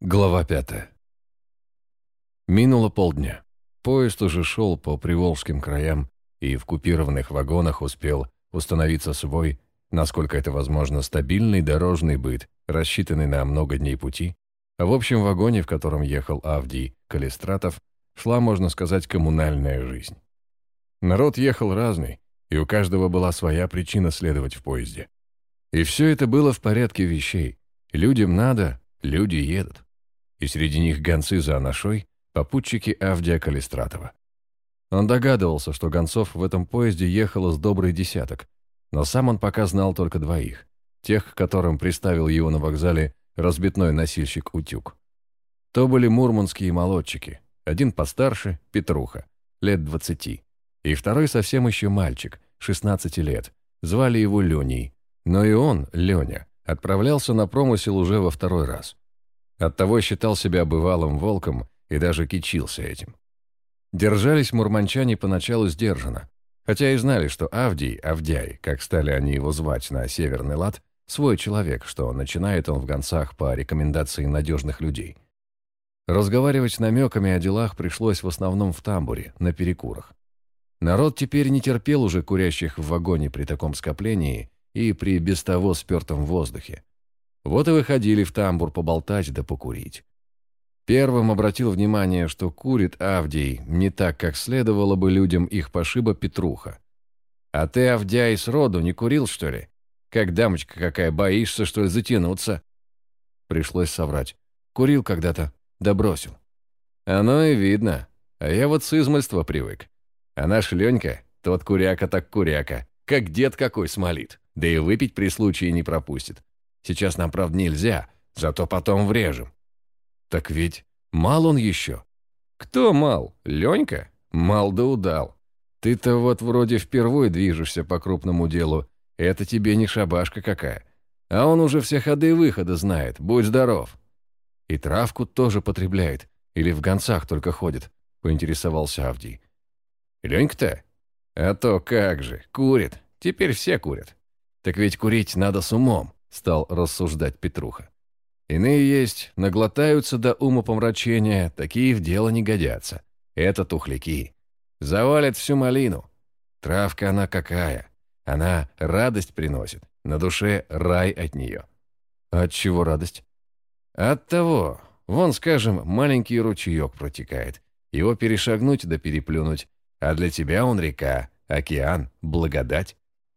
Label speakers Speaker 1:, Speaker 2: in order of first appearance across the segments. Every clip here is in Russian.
Speaker 1: Глава пятая. Минуло полдня. Поезд уже шел по приволжским краям и в купированных вагонах успел установиться свой, насколько это возможно, стабильный дорожный быт, рассчитанный на много дней пути, а в общем вагоне, в котором ехал Авдий Калистратов, шла, можно сказать, коммунальная жизнь. Народ ехал разный, и у каждого была своя причина следовать в поезде. И все это было в порядке вещей. Людям надо, люди едут и среди них гонцы за Анашой, попутчики Авдия Калистратова. Он догадывался, что гонцов в этом поезде ехало с добрый десяток, но сам он пока знал только двоих, тех, к которым приставил его на вокзале разбитной носильщик Утюг. То были мурманские молодчики, один постарше, Петруха, лет двадцати, и второй совсем еще мальчик, 16 лет, звали его Леней, но и он, Леня, отправлялся на промысел уже во второй раз. Оттого считал себя бывалым волком и даже кичился этим. Держались мурманчане поначалу сдержанно, хотя и знали, что Авдий, Авдяй, как стали они его звать на северный лад, свой человек, что начинает он в гонцах по рекомендации надежных людей. Разговаривать намеками о делах пришлось в основном в тамбуре, на перекурах. Народ теперь не терпел уже курящих в вагоне при таком скоплении и при без того спертом воздухе. Вот и выходили в тамбур поболтать да покурить. Первым обратил внимание, что курит Авдий не так, как следовало бы людям их пошиба Петруха. «А ты, Авдяй, сроду не курил, что ли? Как дамочка какая, боишься, что ли, затянуться?» Пришлось соврать. Курил когда-то, да бросил. «Оно и видно. А я вот с измольства привык. А наш Ленька, тот куряка так куряка, как дед какой смолит, да и выпить при случае не пропустит. Сейчас нам, правда, нельзя, зато потом врежем. Так ведь мал он еще. Кто мал? Ленька? Мал да удал. Ты-то вот вроде впервые движешься по крупному делу. Это тебе не шабашка какая. А он уже все ходы и выходы знает. Будь здоров. И травку тоже потребляет. Или в гонцах только ходит, поинтересовался Авдий. Ленька-то? А то как же, курит. Теперь все курят. Так ведь курить надо с умом. — стал рассуждать Петруха. «Иные есть, наглотаются до умопомрачения, такие в дело не годятся. Это тухляки. Завалят всю малину. Травка она какая? Она радость приносит, на душе рай от нее». «От чего радость?» «От того. Вон, скажем, маленький ручеек протекает. Его перешагнуть да переплюнуть. А для тебя он река, океан, благодать.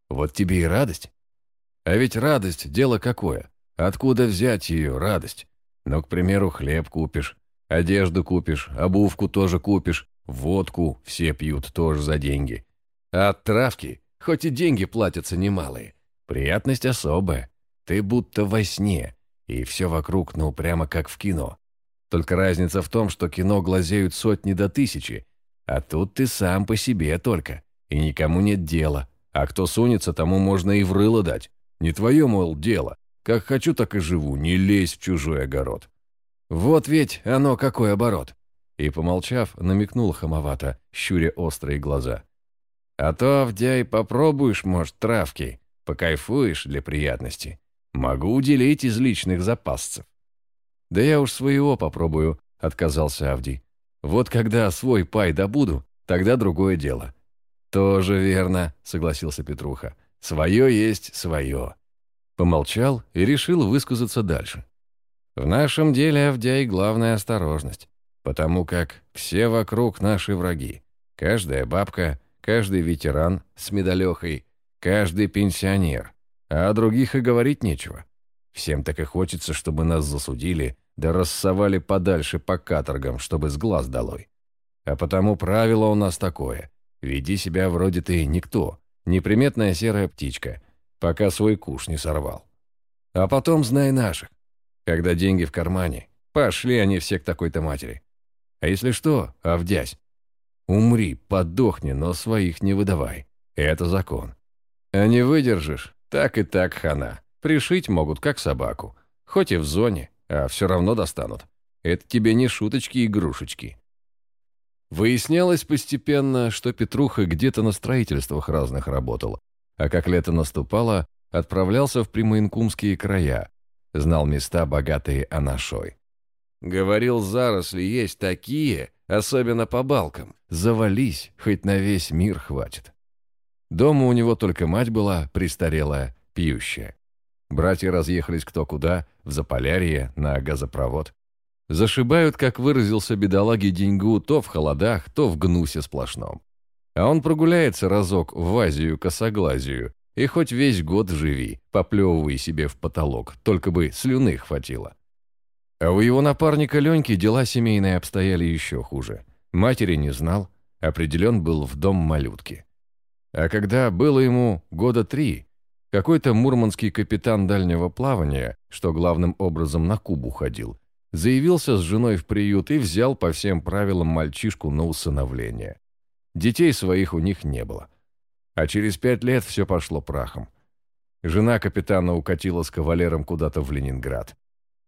Speaker 1: Вот тебе и радость. А ведь радость – дело какое. Откуда взять ее, радость? Ну, к примеру, хлеб купишь, одежду купишь, обувку тоже купишь, водку все пьют тоже за деньги. А от травки, хоть и деньги платятся немалые, приятность особая. Ты будто во сне, и все вокруг, ну, прямо как в кино. Только разница в том, что кино глазеют сотни до тысячи, а тут ты сам по себе только, и никому нет дела, а кто сунется, тому можно и в рыло дать. Не твое, мол, дело. Как хочу, так и живу, не лезь в чужой огород. Вот ведь оно какой оборот. И, помолчав, намекнул хамовато, щуря острые глаза. А то, Авдяй, попробуешь, может, травки, покайфуешь для приятности. Могу уделить из личных запасцев. Да я уж своего попробую, отказался Авдий. Вот когда свой пай добуду, тогда другое дело. Тоже верно, согласился Петруха. Свое есть свое. Помолчал и решил высказаться дальше. В нашем деле, Авдяй, главная осторожность, потому как все вокруг наши враги. Каждая бабка, каждый ветеран с медалехой, каждый пенсионер. А о других и говорить нечего. Всем так и хочется, чтобы нас засудили, да рассовали подальше по каторгам, чтобы с глаз долой. А потому правило у нас такое. Веди себя вроде ты никто, Неприметная серая птичка, пока свой куш не сорвал. А потом знай наших. Когда деньги в кармане, пошли они все к такой-то матери. А если что, Авдясь, умри, подохни, но своих не выдавай. Это закон. А не выдержишь, так и так хана. Пришить могут, как собаку. Хоть и в зоне, а все равно достанут. Это тебе не шуточки-игрушечки. Выяснялось постепенно, что Петруха где-то на строительствах разных работал, а как лето наступало, отправлялся в примоинкумские края, знал места, богатые анашой. Говорил, заросли есть такие, особенно по балкам. Завались, хоть на весь мир хватит. Дома у него только мать была, престарелая, пьющая. Братья разъехались кто куда, в Заполярье, на газопровод. Зашибают, как выразился бедолаги деньгу, то в холодах, то в гнусе сплошном. А он прогуляется разок в Азию-косоглазию, и хоть весь год живи, поплевывай себе в потолок, только бы слюны хватило. А у его напарника Леньки дела семейные обстояли еще хуже. Матери не знал, определен был в дом малютки. А когда было ему года три, какой-то мурманский капитан дальнего плавания, что главным образом на Кубу ходил, заявился с женой в приют и взял по всем правилам мальчишку на усыновление. Детей своих у них не было. А через пять лет все пошло прахом. Жена капитана укатила с кавалером куда-то в Ленинград.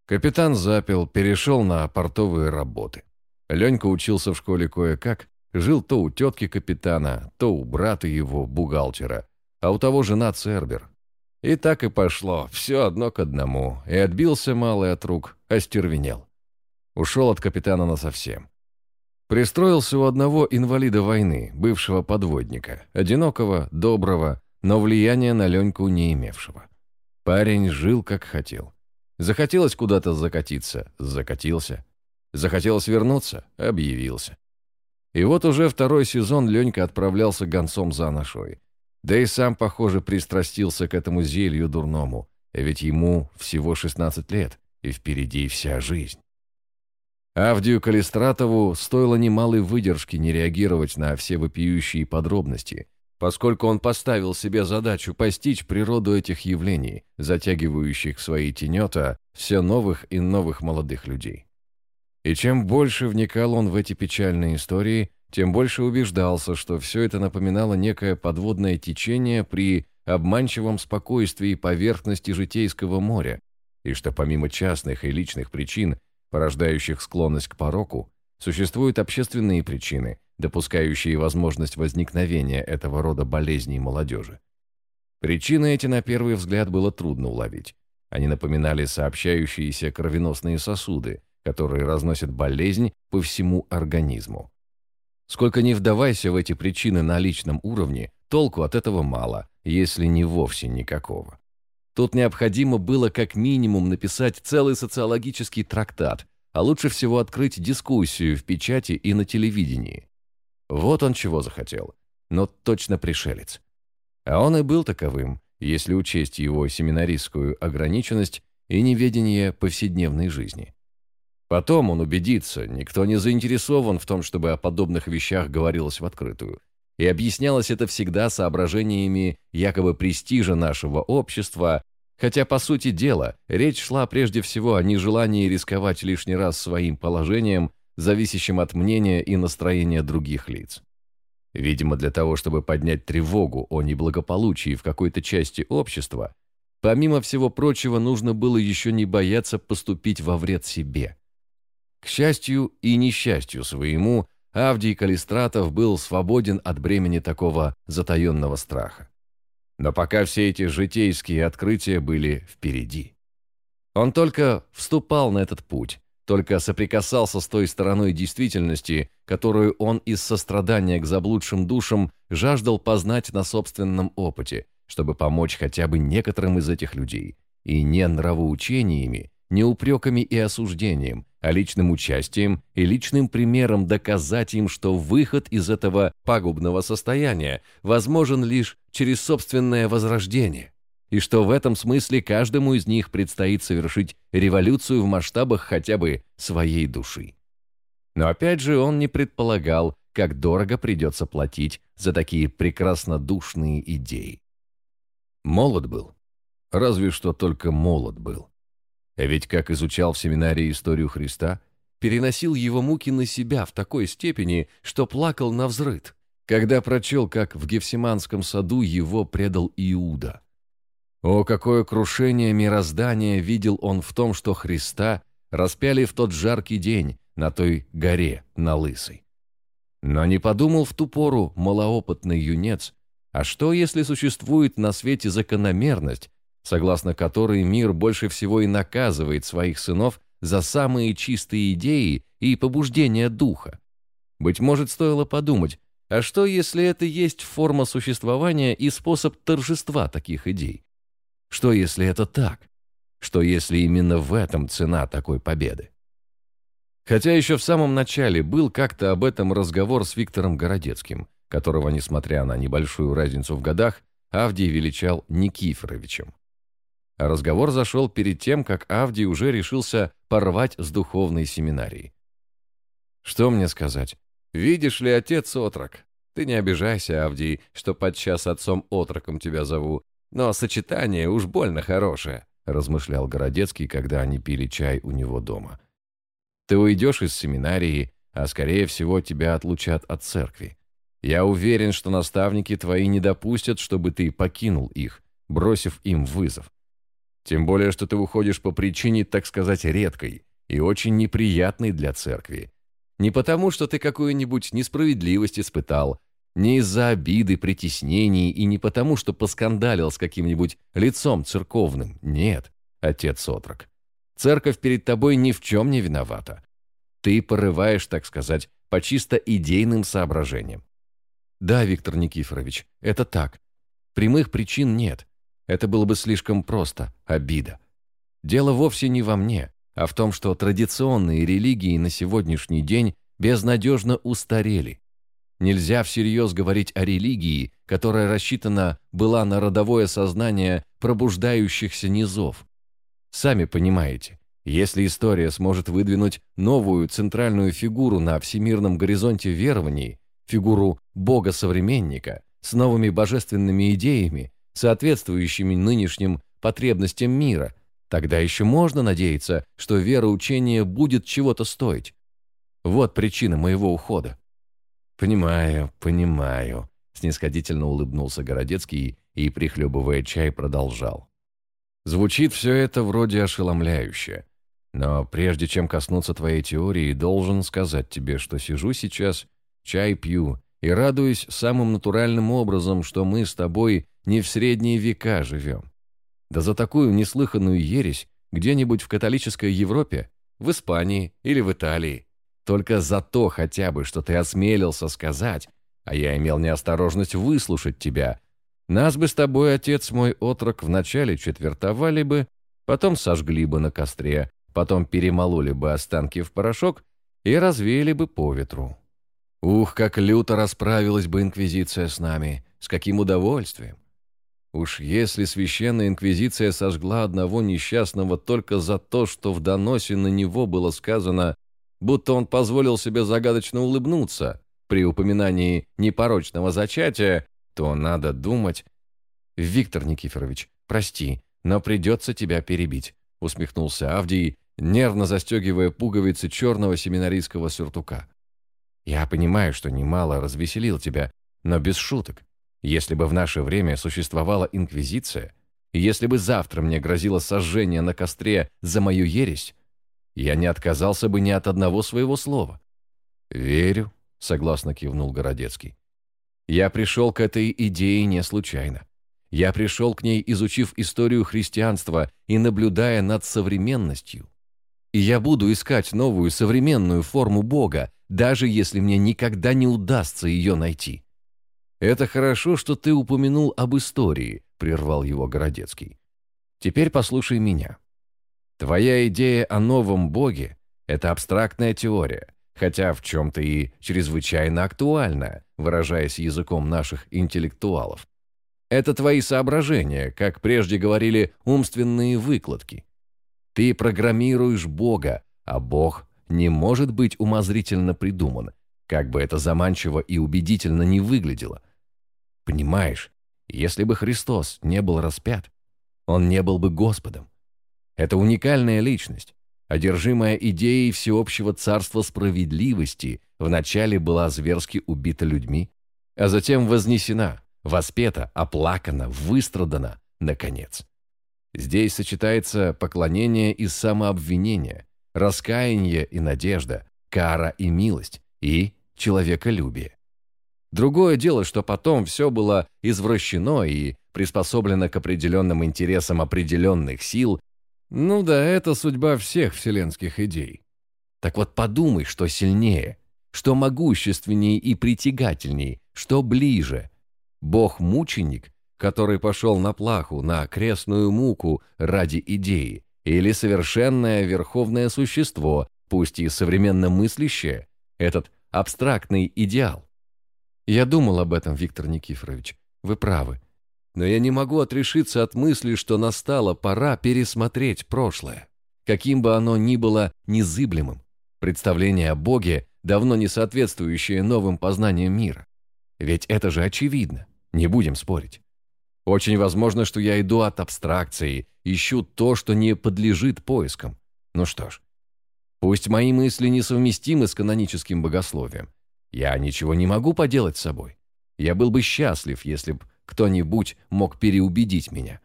Speaker 1: Капитан запил, перешел на портовые работы. Ленька учился в школе кое-как, жил то у тетки капитана, то у брата его, бухгалтера, а у того жена Цербер. И так и пошло, все одно к одному, и отбился малый от рук, остервенел. Ушел от капитана насовсем. Пристроился у одного инвалида войны, бывшего подводника, одинокого, доброго, но влияния на Леньку не имевшего. Парень жил, как хотел. Захотелось куда-то закатиться – закатился. Захотелось вернуться – объявился. И вот уже второй сезон Ленька отправлялся гонцом за Анашой. Да и сам, похоже, пристрастился к этому зелью дурному, ведь ему всего 16 лет, и впереди вся жизнь. Авдию Калистратову стоило немалой выдержки не реагировать на все вопиющие подробности, поскольку он поставил себе задачу постичь природу этих явлений, затягивающих свои тенета все новых и новых молодых людей. И чем больше вникал он в эти печальные истории, тем больше убеждался, что все это напоминало некое подводное течение при обманчивом спокойствии поверхности житейского моря, и что помимо частных и личных причин порождающих склонность к пороку, существуют общественные причины, допускающие возможность возникновения этого рода болезней молодежи. Причины эти на первый взгляд было трудно уловить. Они напоминали сообщающиеся кровеносные сосуды, которые разносят болезнь по всему организму. Сколько ни вдавайся в эти причины на личном уровне, толку от этого мало, если не вовсе никакого. Тут необходимо было как минимум написать целый социологический трактат, а лучше всего открыть дискуссию в печати и на телевидении. Вот он чего захотел, но точно пришелец. А он и был таковым, если учесть его семинаристскую ограниченность и неведение повседневной жизни. Потом он убедится, никто не заинтересован в том, чтобы о подобных вещах говорилось в открытую. И объяснялось это всегда соображениями якобы престижа нашего общества, хотя, по сути дела, речь шла прежде всего о нежелании рисковать лишний раз своим положением, зависящим от мнения и настроения других лиц. Видимо, для того, чтобы поднять тревогу о неблагополучии в какой-то части общества, помимо всего прочего, нужно было еще не бояться поступить во вред себе. К счастью и несчастью своему, Авдий Калистратов был свободен от бремени такого затаенного страха. Но пока все эти житейские открытия были впереди. Он только вступал на этот путь, только соприкасался с той стороной действительности, которую он из сострадания к заблудшим душам жаждал познать на собственном опыте, чтобы помочь хотя бы некоторым из этих людей, и не нравоучениями, не упреками и осуждением, а личным участием и личным примером доказать им, что выход из этого пагубного состояния возможен лишь через собственное возрождение, и что в этом смысле каждому из них предстоит совершить революцию в масштабах хотя бы своей души. Но опять же он не предполагал, как дорого придется платить за такие прекраснодушные идеи. Молод был. Разве что только молод был. Ведь как изучал в семинарии историю Христа, переносил его муки на себя в такой степени, что плакал на взрыд, когда прочел, как в Гефсиманском саду его предал Иуда. О, какое крушение мироздания видел он в том, что Христа распяли в тот жаркий день на той горе, на Лысой. Но не подумал в ту пору малоопытный юнец, а что, если существует на свете закономерность, согласно которой мир больше всего и наказывает своих сынов за самые чистые идеи и побуждения духа. Быть может, стоило подумать, а что, если это есть форма существования и способ торжества таких идей? Что, если это так? Что, если именно в этом цена такой победы? Хотя еще в самом начале был как-то об этом разговор с Виктором Городецким, которого, несмотря на небольшую разницу в годах, Авдий величал Никифоровичем. Разговор зашел перед тем, как Авдий уже решился порвать с духовной семинарией. Что мне сказать? Видишь ли, отец отрок. Ты не обижайся, Авдий, что подчас отцом-отроком тебя зову, но сочетание уж больно хорошее, размышлял Городецкий, когда они пили чай у него дома. Ты уйдешь из семинарии, а скорее всего тебя отлучат от церкви. Я уверен, что наставники твои не допустят, чтобы ты покинул их, бросив им вызов. Тем более, что ты уходишь по причине, так сказать, редкой и очень неприятной для церкви. Не потому, что ты какую-нибудь несправедливость испытал, не из-за обиды, притеснений и не потому, что поскандалил с каким-нибудь лицом церковным. Нет, отец отрок. Церковь перед тобой ни в чем не виновата. Ты порываешь, так сказать, по чисто идейным соображениям. Да, Виктор Никифорович, это так. Прямых причин нет. Это было бы слишком просто, обида. Дело вовсе не во мне, а в том, что традиционные религии на сегодняшний день безнадежно устарели. Нельзя всерьез говорить о религии, которая рассчитана была на родовое сознание пробуждающихся низов. Сами понимаете, если история сможет выдвинуть новую центральную фигуру на всемирном горизонте верований, фигуру бога-современника, с новыми божественными идеями, соответствующими нынешним потребностям мира, тогда еще можно надеяться, что вероучение будет чего-то стоить. Вот причина моего ухода. «Понимаю, понимаю», — снисходительно улыбнулся Городецкий и, прихлебывая чай, продолжал. «Звучит все это вроде ошеломляюще. Но прежде чем коснуться твоей теории, должен сказать тебе, что сижу сейчас, чай пью и радуюсь самым натуральным образом, что мы с тобой не в средние века живем. Да за такую неслыханную ересь где-нибудь в католической Европе, в Испании или в Италии. Только за то хотя бы, что ты осмелился сказать, а я имел неосторожность выслушать тебя, нас бы с тобой, отец мой отрок, вначале четвертовали бы, потом сожгли бы на костре, потом перемололи бы останки в порошок и развеяли бы по ветру. Ух, как люто расправилась бы инквизиция с нами, с каким удовольствием. Уж если священная инквизиция сожгла одного несчастного только за то, что в доносе на него было сказано, будто он позволил себе загадочно улыбнуться при упоминании непорочного зачатия, то надо думать... «Виктор Никифорович, прости, но придется тебя перебить», усмехнулся Авдий, нервно застегивая пуговицы черного семинаристского сюртука. «Я понимаю, что немало развеселил тебя, но без шуток. Если бы в наше время существовала инквизиция, если бы завтра мне грозило сожжение на костре за мою ересь, я не отказался бы ни от одного своего слова. «Верю», — согласно кивнул Городецкий. «Я пришел к этой идее не случайно. Я пришел к ней, изучив историю христианства и наблюдая над современностью. И я буду искать новую современную форму Бога, даже если мне никогда не удастся ее найти». «Это хорошо, что ты упомянул об истории», — прервал его Городецкий. «Теперь послушай меня. Твоя идея о новом боге – это абстрактная теория, хотя в чем-то и чрезвычайно актуальна, выражаясь языком наших интеллектуалов. Это твои соображения, как прежде говорили, умственные выкладки. Ты программируешь Бога, а Бог не может быть умозрительно придуман, как бы это заманчиво и убедительно не выглядело. Понимаешь, если бы Христос не был распят, Он не был бы Господом. Это уникальная личность, одержимая идеей всеобщего царства справедливости, вначале была зверски убита людьми, а затем вознесена, воспета, оплакана, выстрадана, наконец. Здесь сочетается поклонение и самообвинение, раскаяние и надежда, кара и милость, и человеколюбие. Другое дело, что потом все было извращено и приспособлено к определенным интересам определенных сил Ну да, это судьба всех вселенских идей. Так вот подумай, что сильнее, что могущественнее и притягательней, что ближе. Бог-мученик, который пошел на плаху, на крестную муку ради идеи, или совершенное верховное существо, пусть и современно мыслящее, этот абстрактный идеал. Я думал об этом, Виктор Никифорович. Вы правы. Но я не могу отрешиться от мысли, что настала пора пересмотреть прошлое. Каким бы оно ни было незыблемым, представление о Боге, давно не соответствующее новым познаниям мира. Ведь это же очевидно, не будем спорить. Очень возможно, что я иду от абстракции, ищу то, что не подлежит поискам. Ну что ж, пусть мои мысли несовместимы с каноническим богословием. Я ничего не могу поделать с собой. Я был бы счастлив, если бы кто-нибудь мог переубедить меня.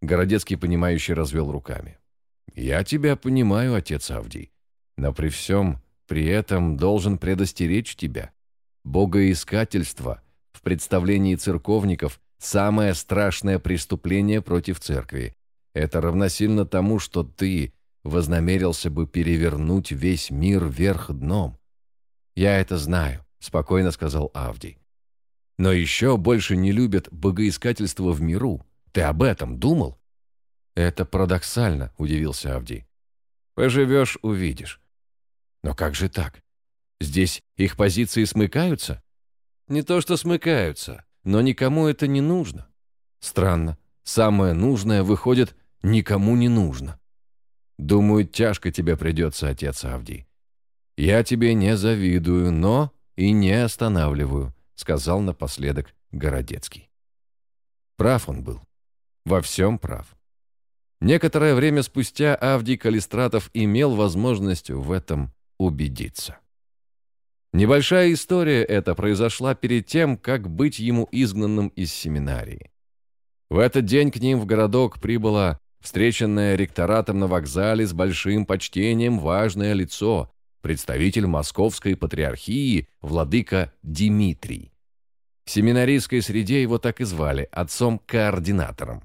Speaker 1: Городецкий, понимающий, развел руками. «Я тебя понимаю, отец Авдий, но при всем при этом должен предостеречь тебя. Богоискательство в представлении церковников – самое страшное преступление против церкви. Это равносильно тому, что ты вознамерился бы перевернуть весь мир вверх дном. «Я это знаю», – спокойно сказал Авдий. Но еще больше не любят богоискательство в миру. Ты об этом думал? Это парадоксально, удивился Авдий. Поживешь, увидишь. Но как же так? Здесь их позиции смыкаются? Не то что смыкаются, но никому это не нужно. Странно. Самое нужное, выходит, никому не нужно. Думаю, тяжко тебе придется, отец Авдий. Я тебе не завидую, но и не останавливаю сказал напоследок Городецкий. Прав он был. Во всем прав. Некоторое время спустя Авдий Калистратов имел возможность в этом убедиться. Небольшая история эта произошла перед тем, как быть ему изгнанным из семинарии. В этот день к ним в городок прибыло встреченное ректоратом на вокзале с большим почтением важное лицо, представитель Московской патриархии, владыка Дмитрий. В семинаристской среде его так и звали, отцом-координатором.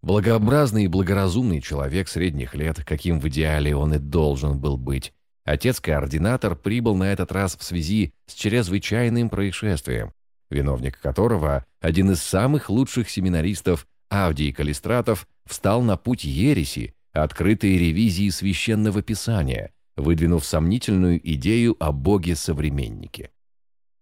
Speaker 1: Благообразный и благоразумный человек средних лет, каким в идеале он и должен был быть, отец-координатор прибыл на этот раз в связи с чрезвычайным происшествием, виновник которого, один из самых лучших семинаристов Авдий Калистратов, встал на путь ереси, открытой ревизии священного писания, выдвинув сомнительную идею о боге-современнике.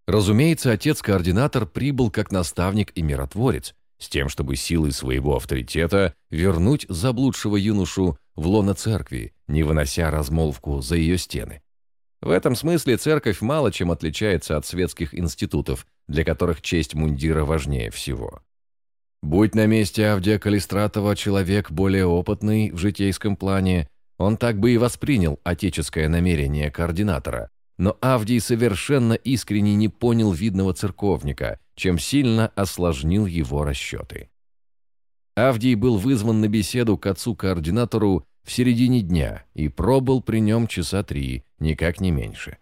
Speaker 1: Разумеется, отец-координатор прибыл как наставник и миротворец, с тем, чтобы силой своего авторитета вернуть заблудшего юношу в лоно церкви, не вынося размолвку за ее стены. В этом смысле церковь мало чем отличается от светских институтов, для которых честь мундира важнее всего. Будь на месте Авдия Калистратова человек более опытный в житейском плане, он так бы и воспринял отеческое намерение координатора, но Авдий совершенно искренне не понял видного церковника, чем сильно осложнил его расчеты. Авдий был вызван на беседу к отцу-координатору в середине дня и пробыл при нем часа три, никак не меньше.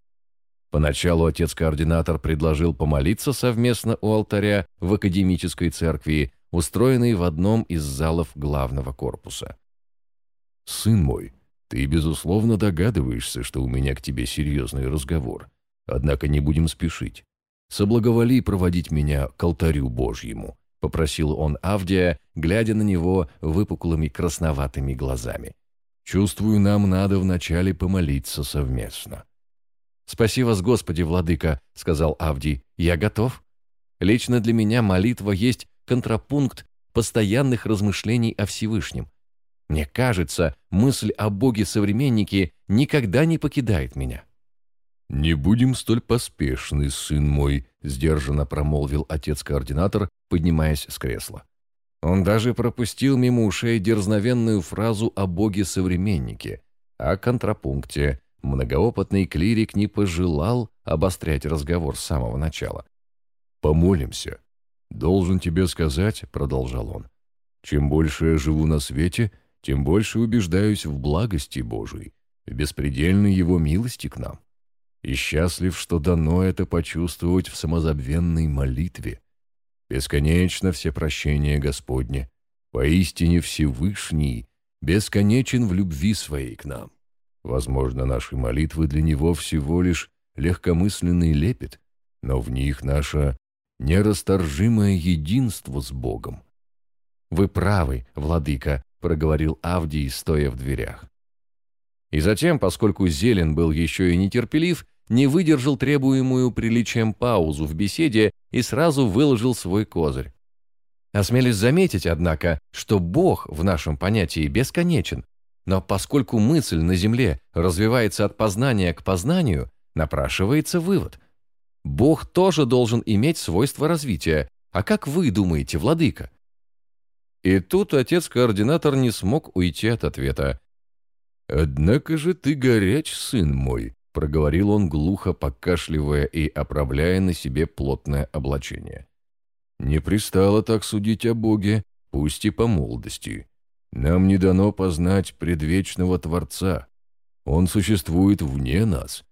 Speaker 1: Поначалу отец-координатор предложил помолиться совместно у алтаря в академической церкви, устроенной в одном из залов главного корпуса. «Сын мой», ты, безусловно, догадываешься, что у меня к тебе серьезный разговор. Однако не будем спешить. Соблаговоли проводить меня к алтарю Божьему», — попросил он Авдия, глядя на него выпуклыми красноватыми глазами. «Чувствую, нам надо вначале помолиться совместно». «Спаси вас, Господи, Владыка», — сказал Авдий, — «я готов. Лично для меня молитва есть контрапункт постоянных размышлений о Всевышнем. Мне кажется, мысль о Боге-современнике никогда не покидает меня. «Не будем столь поспешны, сын мой», — сдержанно промолвил отец-координатор, поднимаясь с кресла. Он даже пропустил мимо ушей дерзновенную фразу о Боге-современнике, о контрапункте. Многоопытный клирик не пожелал обострять разговор с самого начала. «Помолимся. Должен тебе сказать», — продолжал он, — «чем больше я живу на свете, — тем больше убеждаюсь в благости Божией, в беспредельной Его милости к нам. И счастлив, что дано это почувствовать в самозабвенной молитве. Бесконечно все прощения Господне, поистине Всевышний, бесконечен в любви своей к нам. Возможно, наши молитвы для Него всего лишь легкомысленный лепет, но в них наше нерасторжимое единство с Богом. «Вы правы, владыка», — проговорил Авдий, стоя в дверях. И затем, поскольку Зелен был еще и нетерпелив, не выдержал требуемую приличием паузу в беседе и сразу выложил свой козырь. Осмелюсь заметить, однако, что Бог в нашем понятии бесконечен, но поскольку мысль на Земле развивается от познания к познанию, напрашивается вывод. Бог тоже должен иметь свойство развития. А как вы думаете, владыка? И тут отец-координатор не смог уйти от ответа. «Однако же ты горяч, сын мой», — проговорил он глухо, покашливая и оправляя на себе плотное облачение. Не пристало так судить о Боге, пусть и по молодости. Нам не дано познать предвечного Творца. Он существует вне нас.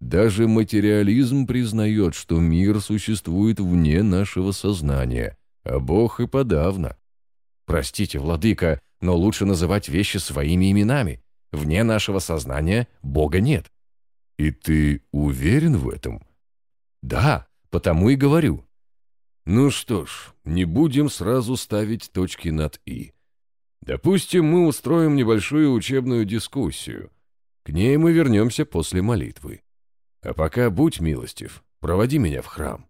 Speaker 1: Даже материализм признает, что мир существует вне нашего сознания, а Бог и подавно. Простите, владыка, но лучше называть вещи своими именами. Вне нашего сознания Бога нет. И ты уверен в этом? Да, потому и говорю. Ну что ж, не будем сразу ставить точки над «и». Допустим, мы устроим небольшую учебную дискуссию. К ней мы вернемся после молитвы. А пока будь милостив, проводи меня в храм.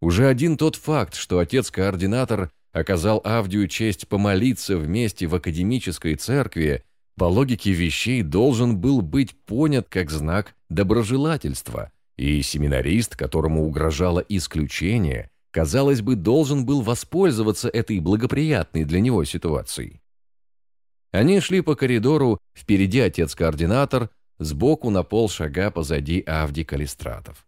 Speaker 1: Уже один тот факт, что отец-координатор оказал Авдию честь помолиться вместе в академической церкви, по логике вещей должен был быть понят как знак доброжелательства, и семинарист, которому угрожало исключение, казалось бы, должен был воспользоваться этой благоприятной для него ситуацией. Они шли по коридору, впереди отец-координатор, сбоку на полшага позади Авди Калистратов.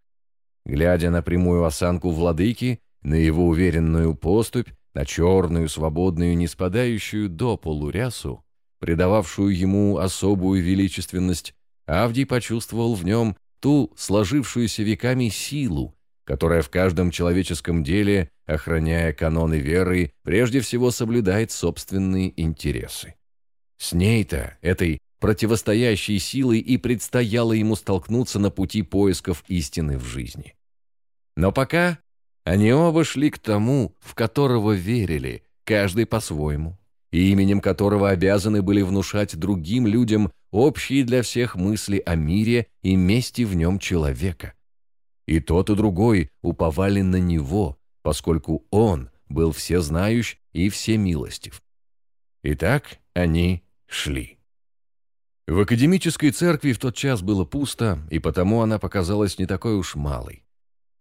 Speaker 1: Глядя на прямую осанку владыки, на его уверенную поступь, на черную, свободную, не спадающую до полу рясу, придававшую ему особую величественность, Авдий почувствовал в нем ту сложившуюся веками силу, которая в каждом человеческом деле, охраняя каноны веры, прежде всего соблюдает собственные интересы. С ней-то, этой противостоящей силой, и предстояло ему столкнуться на пути поисков истины в жизни. Но пока они оба шли к тому, в которого верили, каждый по-своему, именем которого обязаны были внушать другим людям общие для всех мысли о мире и месте в нем человека. И тот, и другой уповали на него, поскольку он был всезнающ и всемилостив. Итак, они шли. В академической церкви в тот час было пусто, и потому она показалась не такой уж малой.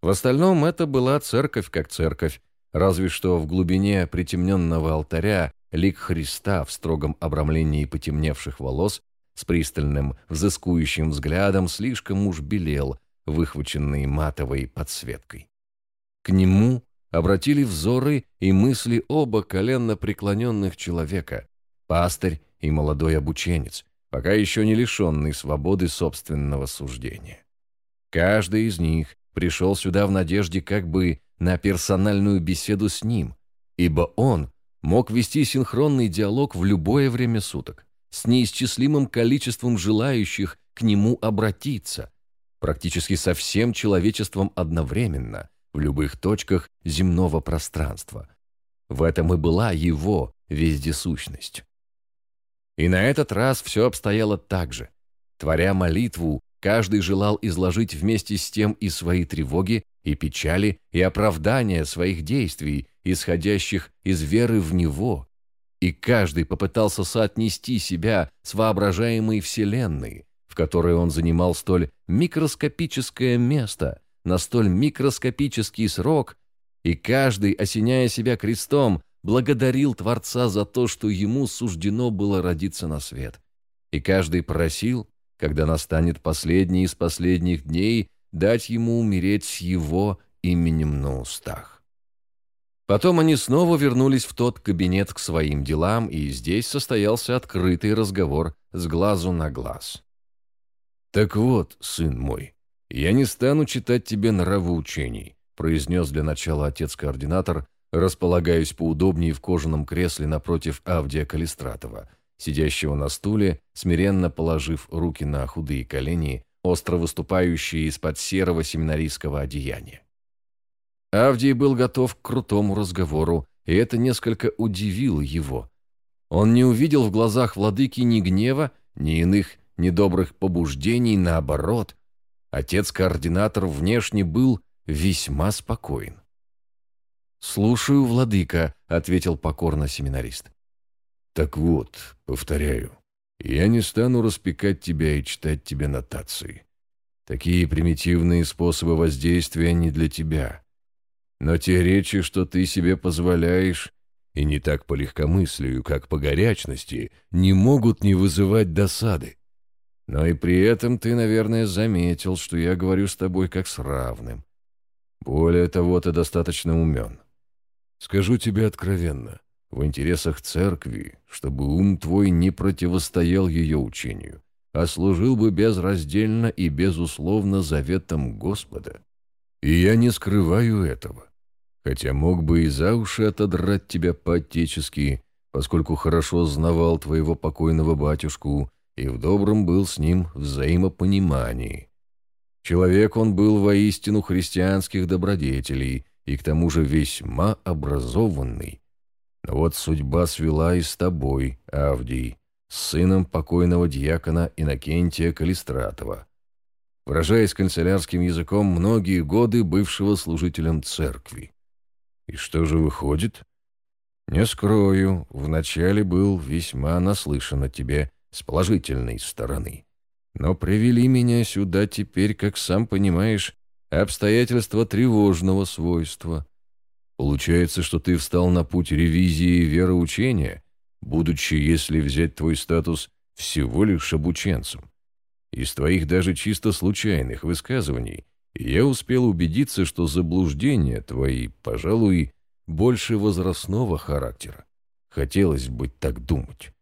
Speaker 1: В остальном это была церковь как церковь, разве что в глубине притемненного алтаря лик Христа в строгом обрамлении потемневших волос с пристальным, взыскующим взглядом слишком уж белел, выхваченный матовой подсветкой. К нему обратили взоры и мысли оба коленно преклоненных человека, пастырь и молодой обученец, пока еще не лишенный свободы собственного суждения. Каждый из них пришел сюда в надежде как бы на персональную беседу с ним, ибо он мог вести синхронный диалог в любое время суток, с неисчислимым количеством желающих к нему обратиться, практически со всем человечеством одновременно, в любых точках земного пространства. В этом и была его вездесущность. И на этот раз все обстояло так же. Творя молитву, каждый желал изложить вместе с тем и свои тревоги, и печали, и оправдания своих действий, исходящих из веры в Него, и каждый попытался соотнести себя с воображаемой Вселенной, в которой он занимал столь микроскопическое место на столь микроскопический срок, и каждый, осеняя себя крестом, благодарил Творца за то, что ему суждено было родиться на свет. И каждый просил, когда настанет последний из последних дней, дать ему умереть с его именем на устах. Потом они снова вернулись в тот кабинет к своим делам, и здесь состоялся открытый разговор с глазу на глаз. «Так вот, сын мой, я не стану читать тебе нравоучений», произнес для начала отец-координатор, располагаясь поудобнее в кожаном кресле напротив Авдия Калистратова, сидящего на стуле, смиренно положив руки на худые колени, остро выступающие из-под серого семинаристского одеяния. Авдий был готов к крутому разговору, и это несколько удивило его. Он не увидел в глазах владыки ни гнева, ни иных недобрых побуждений, наоборот. Отец-координатор внешне был весьма спокоен. «Слушаю, владыка», — ответил покорно семинарист.
Speaker 2: «Так вот, повторяю, я не стану распекать тебя и читать тебе нотации. Такие примитивные способы воздействия не для тебя. Но те речи, что ты себе позволяешь, и не так по легкомыслию, как по горячности, не могут не вызывать досады. Но и при этом ты, наверное, заметил, что я говорю с тобой как с равным. Более того, ты достаточно умен. Скажу тебе откровенно, в интересах церкви, чтобы ум твой не противостоял ее учению, а служил бы безраздельно и безусловно заветом Господа. И я не скрываю этого хотя мог бы и за уши отодрать тебя по-отечески, поскольку хорошо знавал твоего покойного батюшку и в добром был с ним взаимопонимании. Человек он был воистину христианских добродетелей и к тому же весьма образованный. Но вот судьба свела и с тобой, Авдий, с сыном покойного дьякона Иннокентия Калистратова, выражаясь канцелярским языком, многие годы бывшего служителем церкви. И что же выходит? Не скрою, вначале был весьма наслышан о тебе с положительной стороны. Но привели меня сюда теперь, как сам понимаешь, обстоятельства тревожного свойства. Получается, что ты встал на путь ревизии вероучения, будучи, если взять твой статус, всего лишь обученцем. Из твоих даже чисто случайных высказываний я успел убедиться, что заблуждения твои, пожалуй, больше возрастного характера. Хотелось бы так думать.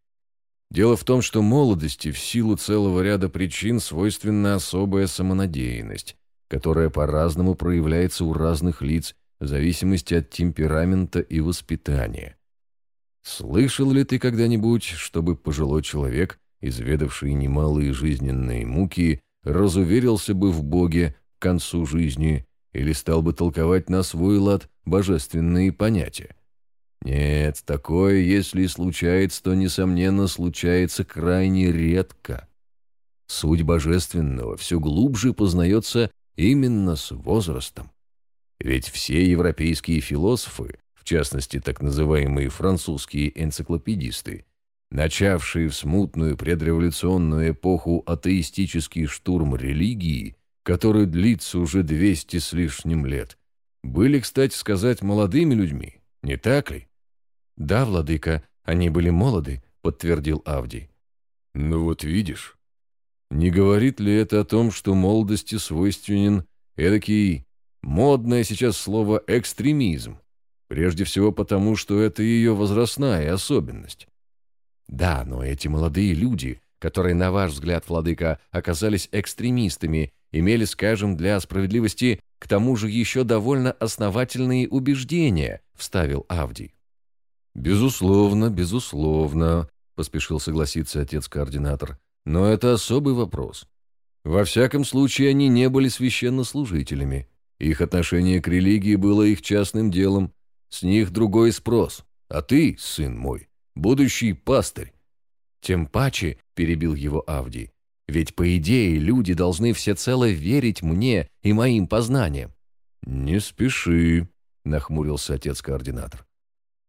Speaker 2: Дело в том, что молодости в силу целого ряда причин свойственна особая самонадеянность, которая по-разному проявляется у разных лиц в зависимости от темперамента и воспитания. Слышал ли ты когда-нибудь, чтобы пожилой человек, изведавший немалые жизненные муки, разуверился бы в Боге, к концу жизни или стал бы толковать на свой лад божественные понятия. Нет, такое, если и случается, то, несомненно, случается крайне редко. Суть божественного все глубже познается именно с возрастом. Ведь все европейские философы, в частности так называемые французские энциклопедисты, начавшие в смутную предреволюционную эпоху атеистический штурм религии, который длится уже двести с лишним лет, были, кстати сказать, молодыми людьми, не так ли?
Speaker 1: Да, владыка, они были молоды, подтвердил Авдий.
Speaker 2: Ну вот видишь, не говорит ли это о том, что молодости свойственен эдакий модное сейчас слово «экстремизм», прежде всего потому, что это ее возрастная особенность?
Speaker 1: Да, но эти молодые люди, которые, на ваш взгляд, владыка, оказались экстремистами имели, скажем, для справедливости, к тому же еще довольно основательные убеждения, вставил Авдий.
Speaker 2: Безусловно, безусловно, поспешил согласиться отец-координатор. Но это особый вопрос. Во всяком случае, они не были священнослужителями. Их отношение к религии было их частным делом. С них другой спрос. А ты, сын мой, будущий пастырь.
Speaker 1: Тем паче, перебил его Авдий, ведь, по идее, люди должны всецело верить мне и моим познаниям.
Speaker 2: «Не спеши», — нахмурился отец-координатор.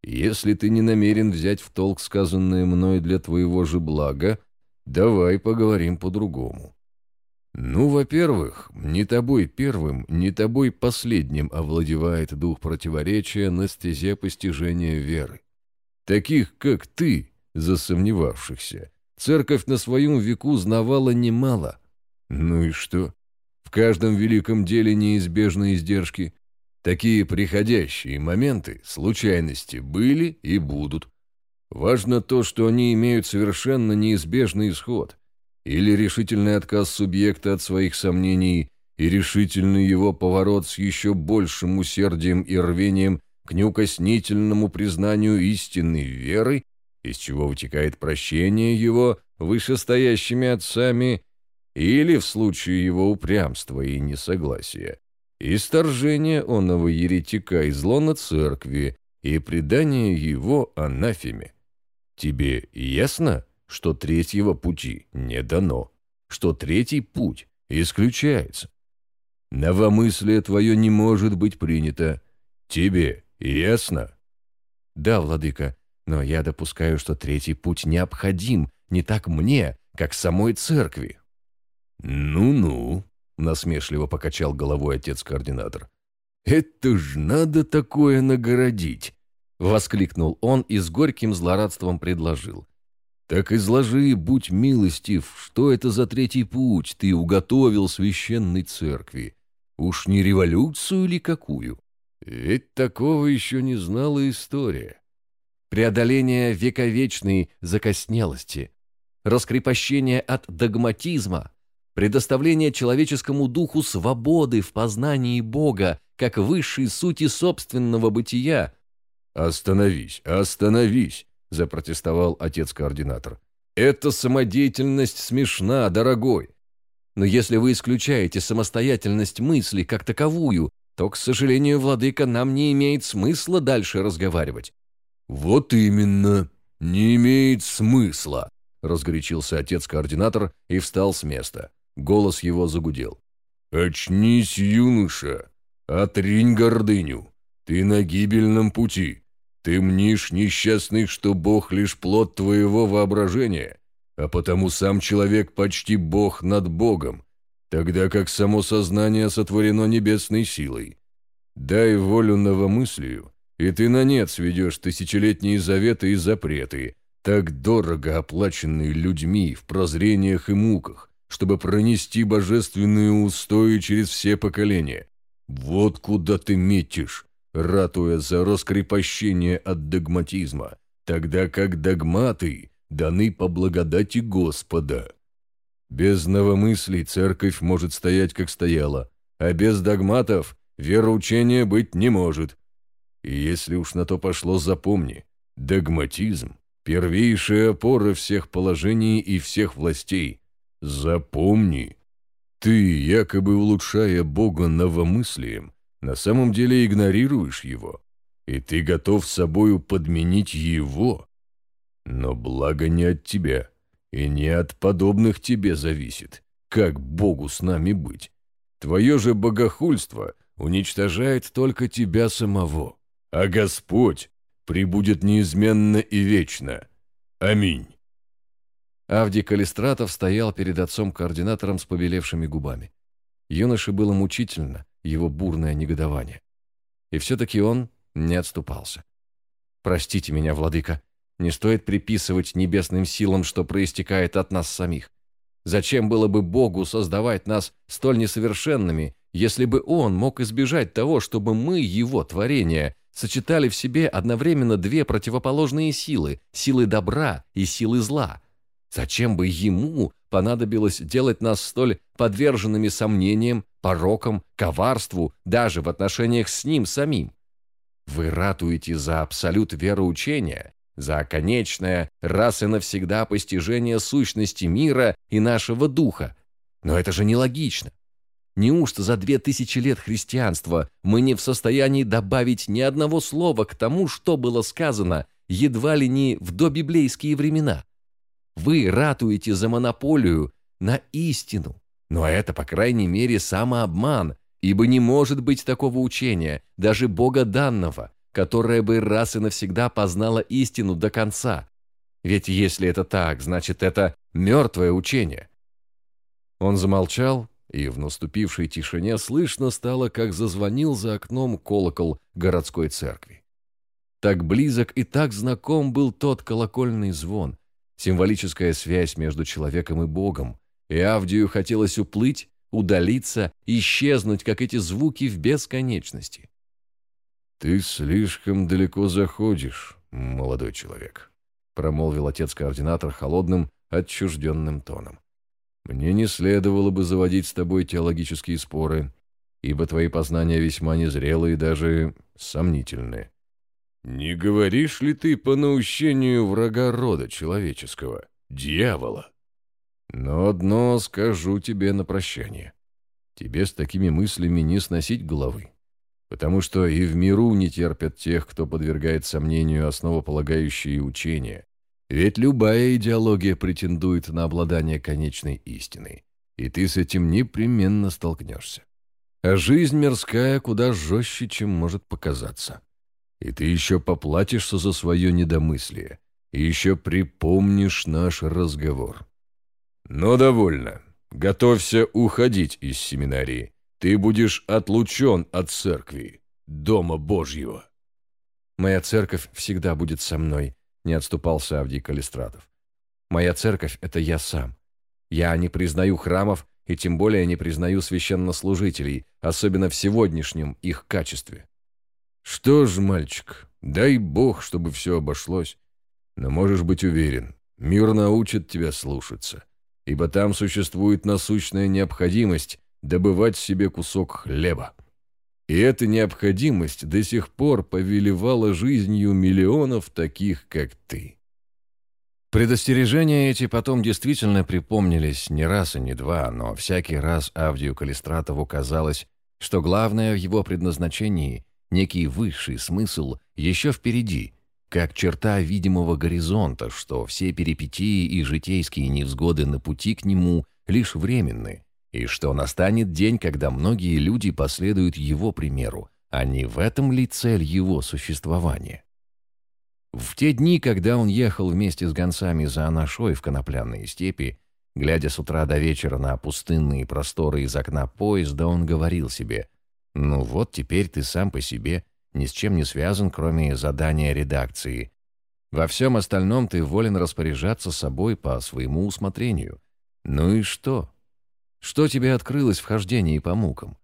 Speaker 2: «Если ты не намерен взять в толк сказанное мной для твоего же блага, давай поговорим по-другому. Ну, во-первых, не тобой первым, не тобой последним овладевает дух противоречия на стезе постижения веры. Таких, как ты, засомневавшихся, Церковь на своем веку знавала немало. Ну и что? В каждом великом деле неизбежны издержки. Такие приходящие моменты, случайности были и будут. Важно то, что они имеют совершенно неизбежный исход. Или решительный отказ субъекта от своих сомнений и решительный его поворот с еще большим усердием и рвением к неукоснительному признанию истинной веры из чего вытекает прощение его вышестоящими отцами, или, в случае его упрямства и несогласия, исторжение оного еретика из лона церкви и предание его анафеме. Тебе ясно, что третьего пути не дано, что третий путь исключается? Новомыслие твое не может быть принято. Тебе ясно?
Speaker 1: Да, владыка, но я допускаю, что третий путь необходим не так мне, как самой церкви.
Speaker 2: Ну-ну, насмешливо покачал головой отец-координатор. Это ж надо такое нагородить, воскликнул он и с горьким злорадством предложил. Так изложи, будь милостив, что это за третий путь ты уготовил священной церкви? Уж не революцию ли какую? Ведь такого еще не знала история.
Speaker 1: Преодоление вековечной закоснелости, раскрепощение от догматизма, предоставление человеческому духу свободы в познании Бога как высшей сути собственного бытия.
Speaker 2: «Остановись, остановись!» – запротестовал отец-координатор. «Эта самодеятельность смешна, дорогой.
Speaker 1: Но если вы исключаете самостоятельность мысли как таковую, то, к сожалению, владыка, нам не имеет смысла дальше разговаривать».
Speaker 2: «Вот именно, не имеет смысла», — разгорячился отец-координатор и встал с места. Голос его загудел. «Очнись, юноша! Отринь гордыню! Ты на гибельном пути! Ты мнишь, несчастный, что Бог лишь плод твоего воображения, а потому сам человек почти Бог над Богом, тогда как само сознание сотворено небесной силой. Дай волю новомыслию, и ты на нет сведешь тысячелетние заветы и запреты, так дорого оплаченные людьми в прозрениях и муках, чтобы пронести божественные устои через все поколения. Вот куда ты метишь, ратуя за раскрепощение от догматизма, тогда как догматы даны по благодати Господа. Без новомыслий церковь может стоять, как стояла, а без догматов вероучения быть не может. И если уж на то пошло, запомни, догматизм – первейшая опора всех положений и всех властей. Запомни, ты, якобы улучшая Бога новомыслием, на самом деле игнорируешь его, и ты готов собою подменить его. Но благо не от тебя, и не от подобных тебе зависит, как Богу с нами быть. Твое же богохульство уничтожает только тебя самого, а Господь прибудет неизменно и вечно. Аминь.
Speaker 1: Авдий Калистратов стоял перед отцом-координатором с побелевшими губами. Юноше было мучительно его бурное негодование. И все-таки он не отступался. «Простите меня, владыка, не стоит приписывать небесным силам, что проистекает от нас самих. Зачем было бы Богу создавать нас столь несовершенными, если бы Он мог избежать того, чтобы мы, Его творение, сочетали в себе одновременно две противоположные силы – силы добра и силы зла? Зачем бы Ему понадобилось делать нас столь подверженными сомнениям, порокам, коварству, даже в отношениях с Ним самим? Вы ратуете за абсолют вероучения, за конечное, раз и навсегда постижение сущности мира и нашего духа. Но это же нелогично. Неужто за две тысячи лет христианства мы не в состоянии добавить ни одного слова к тому, что было сказано едва ли не в добиблейские времена? Вы ратуете за монополию на истину, но это, по крайней мере, самообман, ибо не может быть такого учения, даже Бога данного, которая бы раз и навсегда познала истину до конца. Ведь если это так, значит, это мертвое учение. Он замолчал, и в наступившей тишине слышно стало, как зазвонил за окном колокол городской церкви. Так близок и так знаком был тот колокольный звон, символическая связь между человеком и Богом, и Авдию хотелось уплыть, удалиться, исчезнуть, как эти звуки в бесконечности.
Speaker 2: «Ты слишком далеко заходишь, молодой человек», промолвил отец-координатор холодным, отчужденным тоном. «Мне не следовало бы заводить с тобой теологические споры, ибо твои познания весьма незрелые и даже сомнительные. Не говоришь ли ты по наущению врага рода человеческого, дьявола? Но одно скажу тебе на прощание. Тебе с такими мыслями не сносить головы, потому что и в миру не терпят тех, кто подвергает сомнению основополагающие учения. Ведь любая идеология претендует на обладание конечной истиной, и ты с этим непременно столкнешься. А жизнь мирская куда жестче, чем может показаться. И ты еще поплатишься за свое недомыслие, и еще припомнишь наш разговор. Но довольно. Готовься уходить из семинарии. Ты будешь отлучен от церкви, Дома Божьего.
Speaker 1: Моя церковь всегда будет со мной, не отступался Авдий Калистратов. Моя церковь — это я сам. Я не признаю храмов и тем более не признаю священнослужителей, особенно в сегодняшнем их качестве.
Speaker 2: Что ж, мальчик, дай бог, чтобы все обошлось. Но можешь быть уверен, мир научит тебя слушаться, ибо там существует насущная необходимость добывать себе кусок хлеба. И эта необходимость до сих пор повелевала жизнью миллионов таких, как ты.
Speaker 1: Предостережения эти потом действительно припомнились не раз и не два, но всякий раз Авдию Калистратову казалось, что главное в его предназначении некий высший смысл еще впереди, как черта видимого горизонта, что все перипетии и житейские невзгоды на пути к нему лишь временны, и что настанет день, когда многие люди последуют его примеру, а не в этом ли цель его существования. В те дни, когда он ехал вместе с гонцами за Анашой в конопляные степи, глядя с утра до вечера на пустынные просторы из окна поезда, он говорил себе, «Ну вот теперь ты сам по себе, ни с чем не связан, кроме задания редакции. Во всем остальном ты волен распоряжаться собой по своему усмотрению. Ну и что? Что тебе открылось в хождении по мукам?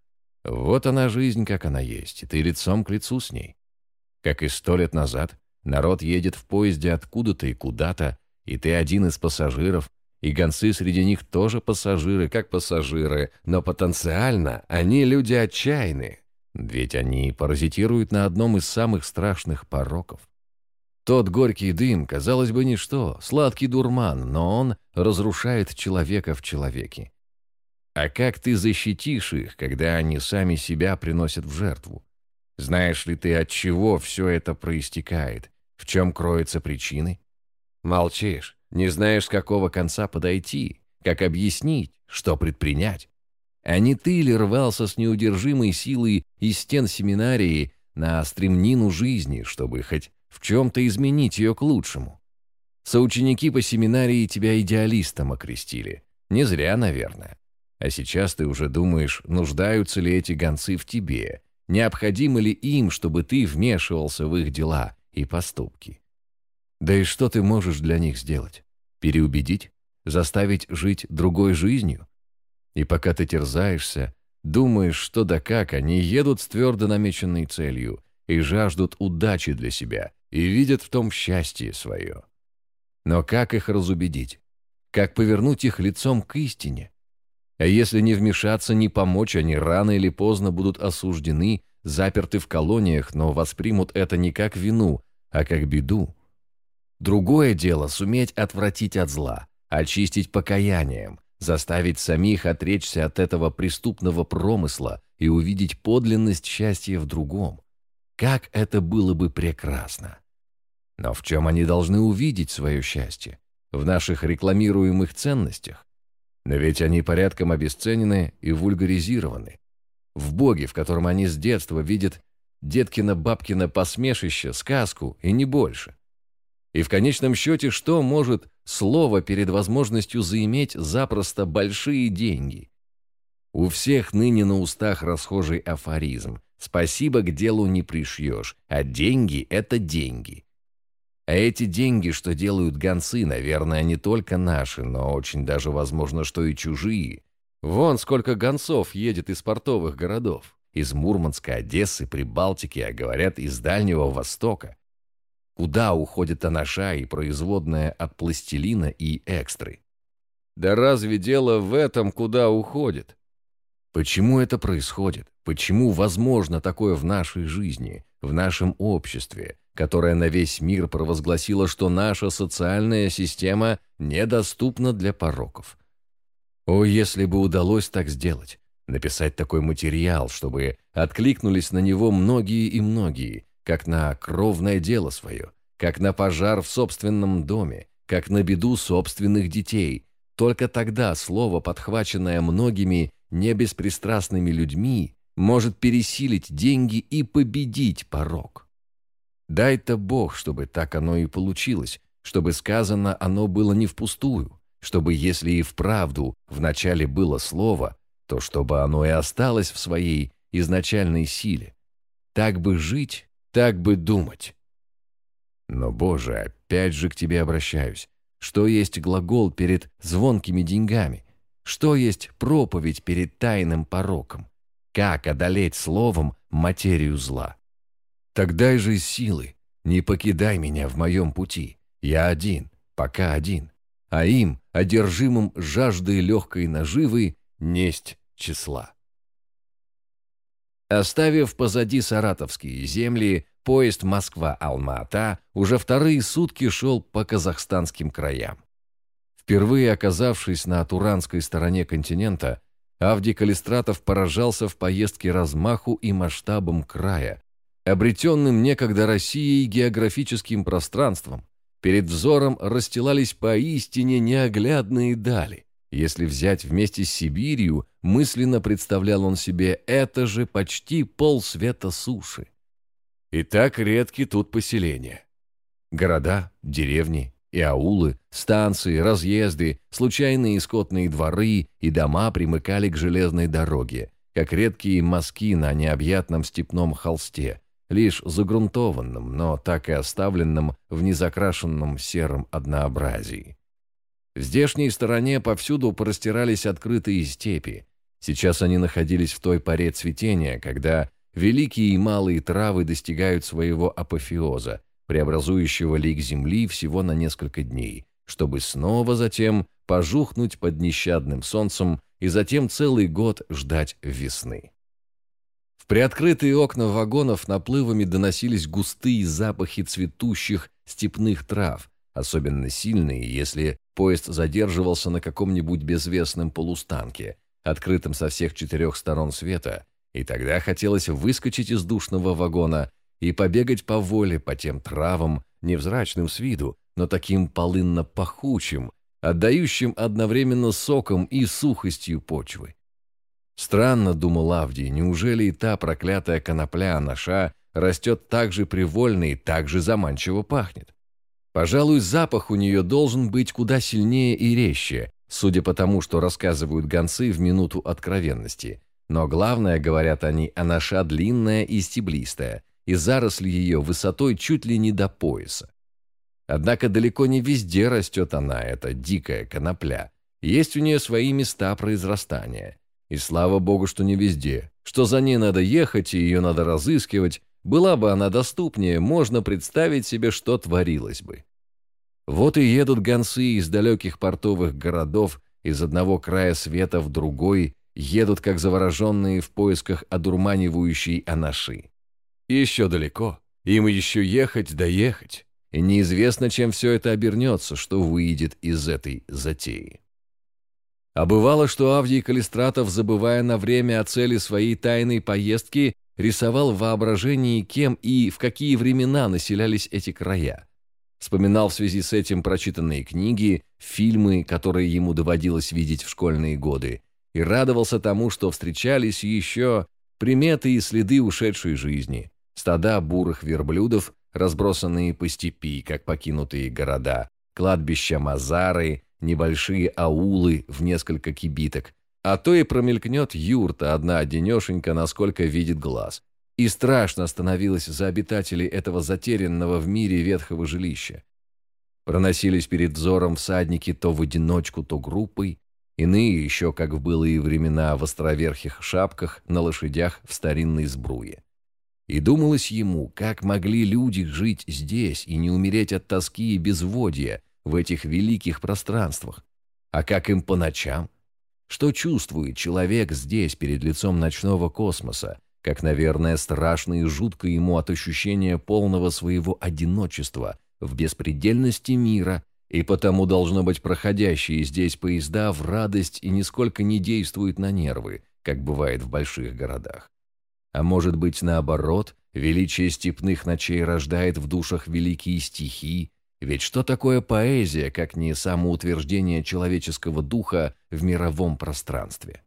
Speaker 1: Вот она жизнь, как она есть, и ты лицом к лицу с ней. Как и сто лет назад, Народ едет в поезде откуда-то и куда-то, и ты один из пассажиров, и гонцы среди них тоже пассажиры, как пассажиры, но потенциально они люди отчаянные, ведь они паразитируют на одном из самых страшных пороков. Тот горький дым, казалось бы, ничто, сладкий дурман, но он разрушает человека в человеке. А как ты защитишь их, когда они сами себя приносят в жертву? Знаешь ли ты, от чего все это проистекает? В чем кроются причины? Молчишь, не знаешь, с какого конца подойти, как объяснить, что предпринять. А не ты ли рвался с неудержимой силой из стен семинарии на стремнину жизни, чтобы хоть в чем-то изменить ее к лучшему? Соученики по семинарии тебя идеалистом окрестили. Не зря, наверное. А сейчас ты уже думаешь, нуждаются ли эти гонцы в тебе, необходимо ли им, чтобы ты вмешивался в их дела, и поступки. Да и что ты можешь для них сделать? Переубедить? Заставить жить другой жизнью? И пока ты терзаешься, думаешь, что да как, они едут с твердо намеченной целью и жаждут удачи для себя и видят в том счастье свое. Но как их разубедить? Как повернуть их лицом к истине? А если не вмешаться, не помочь, они рано или поздно будут осуждены, заперты в колониях, но воспримут это не как вину, а как беду. Другое дело суметь отвратить от зла, очистить покаянием, заставить самих отречься от этого преступного промысла и увидеть подлинность счастья в другом. Как это было бы прекрасно! Но в чем они должны увидеть свое счастье? В наших рекламируемых ценностях? Но ведь они порядком обесценены и вульгаризированы. В Боге, в котором они с детства видят деткино-бабкино посмешище, сказку и не больше. И в конечном счете, что может слово перед возможностью заиметь запросто большие деньги? У всех ныне на устах расхожий афоризм «Спасибо к делу не пришьешь, а деньги – это деньги». А эти деньги, что делают гонцы, наверное, не только наши, но очень даже возможно, что и чужие. Вон сколько гонцов едет из портовых городов из Мурманска, Одессы, Прибалтики, а говорят, из Дальнего Востока. Куда уходит анаша и производная от пластилина и экстры? Да разве дело в этом, куда уходит? Почему это происходит? Почему возможно такое в нашей жизни, в нашем обществе, которая на весь мир провозгласила, что наша социальная система недоступна для пороков. О, если бы удалось так сделать, написать такой материал, чтобы откликнулись на него многие и многие, как на кровное дело свое, как на пожар в собственном доме, как на беду собственных детей. Только тогда слово, подхваченное многими небеспристрастными людьми, может пересилить деньги и победить порог. Дай-то Бог, чтобы так оно и получилось, чтобы сказано оно было не впустую, чтобы если и вправду вначале было слово, то чтобы оно и осталось в своей изначальной силе. Так бы жить, так бы думать. Но, Боже, опять же к Тебе обращаюсь. Что есть глагол перед звонкими деньгами? Что есть проповедь перед тайным пороком? Как одолеть словом материю зла? Тогда же силы, не покидай меня в моем пути. Я один, пока один. А им, одержимым жаждой легкой наживы, несть числа. Оставив позади саратовские земли, поезд Москва-Алма-Ата уже вторые сутки шел по казахстанским краям. Впервые оказавшись на туранской стороне континента, Авдий Калистратов поражался в поездке размаху и масштабом края, обретенным некогда Россией географическим пространством. Перед взором расстилались поистине неоглядные дали. Если взять вместе с Сибирью, мысленно представлял он себе это же почти полсвета суши. И так редки тут поселения. Города, деревни и аулы, станции, разъезды, случайные скотные дворы и дома примыкали к железной дороге, как редкие мазки на необъятном степном холсте, лишь загрунтованном, но так и оставленном в незакрашенном сером однообразии. В здешней стороне повсюду простирались открытые степи. Сейчас они находились в той поре цветения, когда великие и малые травы достигают своего апофеоза, преобразующего лик земли всего на несколько дней, чтобы снова затем пожухнуть под нещадным солнцем и затем целый год ждать весны. В приоткрытые окна вагонов наплывами доносились густые запахи цветущих степных трав, особенно сильные, если поезд задерживался на каком-нибудь безвестном полустанке, открытом со всех четырех сторон света, и тогда хотелось выскочить из душного вагона и побегать по воле по тем травам, невзрачным с виду, но таким полынно-пахучим, отдающим одновременно соком и сухостью почвы. Странно, думал Авдий, неужели и та проклятая конопля анаша растет так же привольно и так же заманчиво пахнет? Пожалуй, запах у нее должен быть куда сильнее и резче, судя по тому, что рассказывают гонцы в минуту откровенности. Но главное, говорят они, анаша длинная и стеблистая, и заросли ее высотой чуть ли не до пояса. Однако далеко не везде растет она, эта дикая конопля. Есть у нее свои места произрастания. И слава богу, что не везде, что за ней надо ехать и ее надо разыскивать, была бы она доступнее, можно представить себе, что творилось бы. Вот и едут гонцы из далеких портовых городов из одного края света в другой, едут как завороженные в поисках одурманивающей анаши. еще далеко, им еще ехать да ехать, и неизвестно, чем все это обернется, что выйдет из этой затеи. А бывало, что Авдий Калистратов, забывая на время о цели своей тайной поездки, рисовал в воображении, кем и в какие времена населялись эти края. Вспоминал в связи с этим прочитанные книги, фильмы, которые ему доводилось видеть в школьные годы, и радовался тому, что встречались еще приметы и следы ушедшей жизни, стада бурых верблюдов, разбросанные по степи, как покинутые города, кладбища Мазары, небольшие аулы в несколько кибиток, а то и промелькнет юрта одна-одинешенька, насколько видит глаз. И страшно становилось за обитателей этого затерянного в мире ветхого жилища. Проносились перед взором всадники то в одиночку, то группой, иные еще, как в былые времена, в островерхих шапках, на лошадях в старинной сбруе. И думалось ему, как могли люди жить здесь и не умереть от тоски и безводья в этих великих пространствах, а как им по ночам, что чувствует человек здесь, перед лицом ночного космоса, как, наверное, страшно и жутко ему от ощущения полного своего одиночества в беспредельности мира, и потому, должно быть, проходящие здесь поезда в радость и нисколько не действуют на нервы, как бывает в больших городах. А может быть, наоборот, величие степных ночей рождает в душах великие стихи, ведь что такое поэзия, как не самоутверждение человеческого духа в мировом пространстве?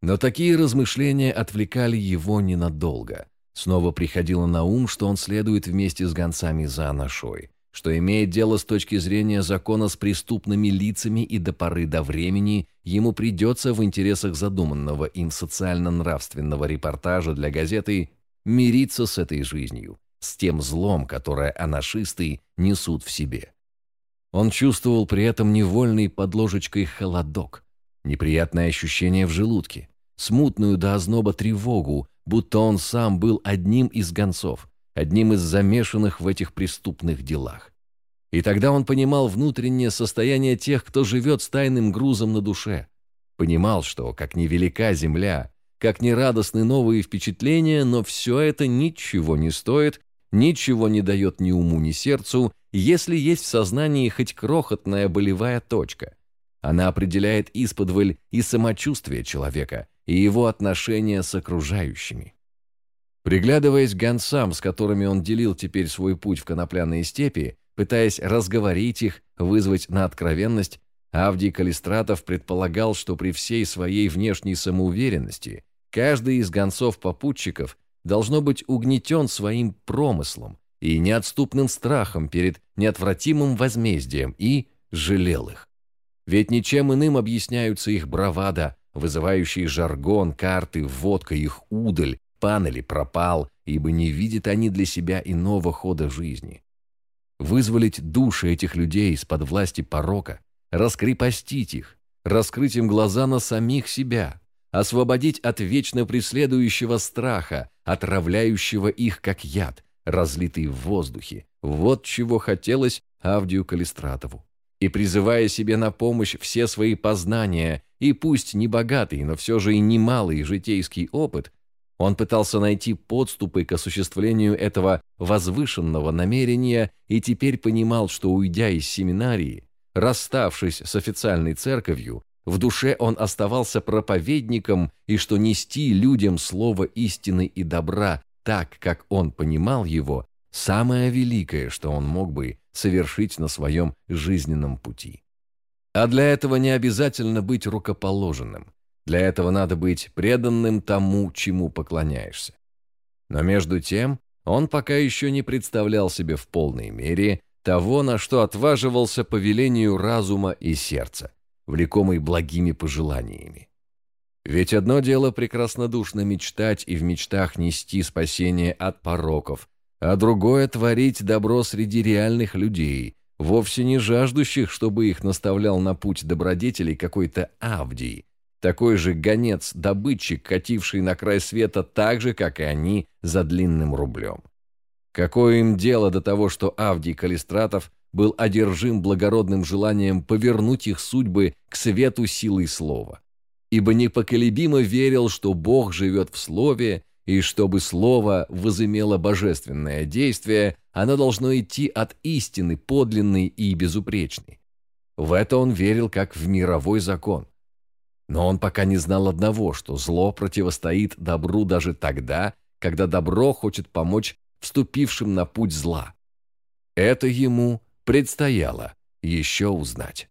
Speaker 1: Но такие размышления отвлекали его ненадолго. Снова приходило на ум, что он следует вместе с гонцами за Анашой, что имеет дело с точки зрения закона с преступными лицами и до поры до времени ему придется в интересах задуманного им социально-нравственного репортажа для газеты мириться с этой жизнью, с тем злом, которое анашисты несут в себе. Он чувствовал при этом невольный под ложечкой холодок, неприятное ощущение в желудке, смутную до озноба тревогу, будто он сам был одним из гонцов, одним из замешанных в этих преступных делах. И тогда он понимал внутреннее состояние тех, кто живет с тайным грузом на душе. Понимал, что, как невелика земля, как нерадостны новые впечатления, но все это ничего не стоит, ничего не дает ни уму, ни сердцу, если есть в сознании хоть крохотная болевая точка. Она определяет исподволь и самочувствие человека, и его отношения с окружающими. Приглядываясь к гонцам, с которыми он делил теперь свой путь в конопляные степи, пытаясь разговорить их, вызвать на откровенность, Авдий Калистратов предполагал, что при всей своей внешней самоуверенности каждый из гонцов-попутчиков должно быть угнетен своим промыслом и неотступным страхом перед неотвратимым возмездием и жалел их. Ведь ничем иным объясняются их бравада, вызывающие жаргон, карты, водка, их удаль, пан или пропал, ибо не видят они для себя иного хода жизни. Вызволить души этих людей из-под власти порока, раскрепостить их, раскрыть им глаза на самих себя, освободить от вечно преследующего страха, отравляющего их как яд, разлитый в воздухе. Вот чего хотелось Авдию Калистратову и призывая себе на помощь все свои познания, и пусть не богатый, но все же и немалый житейский опыт, он пытался найти подступы к осуществлению этого возвышенного намерения и теперь понимал, что, уйдя из семинарии, расставшись с официальной церковью, в душе он оставался проповедником и что нести людям слово истины и добра так, как он понимал его, самое великое, что он мог бы совершить на своем жизненном пути. А для этого не обязательно быть рукоположенным. Для этого надо быть преданным тому, чему поклоняешься. Но между тем, он пока еще не представлял себе в полной мере того, на что отваживался по велению разума и сердца, влекомый благими пожеланиями. Ведь одно дело прекраснодушно мечтать и в мечтах нести спасение от пороков, а другое — творить добро среди реальных людей, вовсе не жаждущих, чтобы их наставлял на путь добродетелей какой-то Авдий, такой же гонец-добытчик, кативший на край света так же, как и они, за длинным рублем. Какое им дело до того, что Авдий Калистратов был одержим благородным желанием повернуть их судьбы к свету силой слова? Ибо непоколебимо верил, что Бог живет в слове, и чтобы слово возымело божественное действие, оно должно идти от истины подлинной и безупречной. В это он верил как в мировой закон. Но он пока не знал одного, что зло противостоит добру даже тогда, когда добро хочет помочь вступившим на путь зла. Это ему предстояло еще узнать.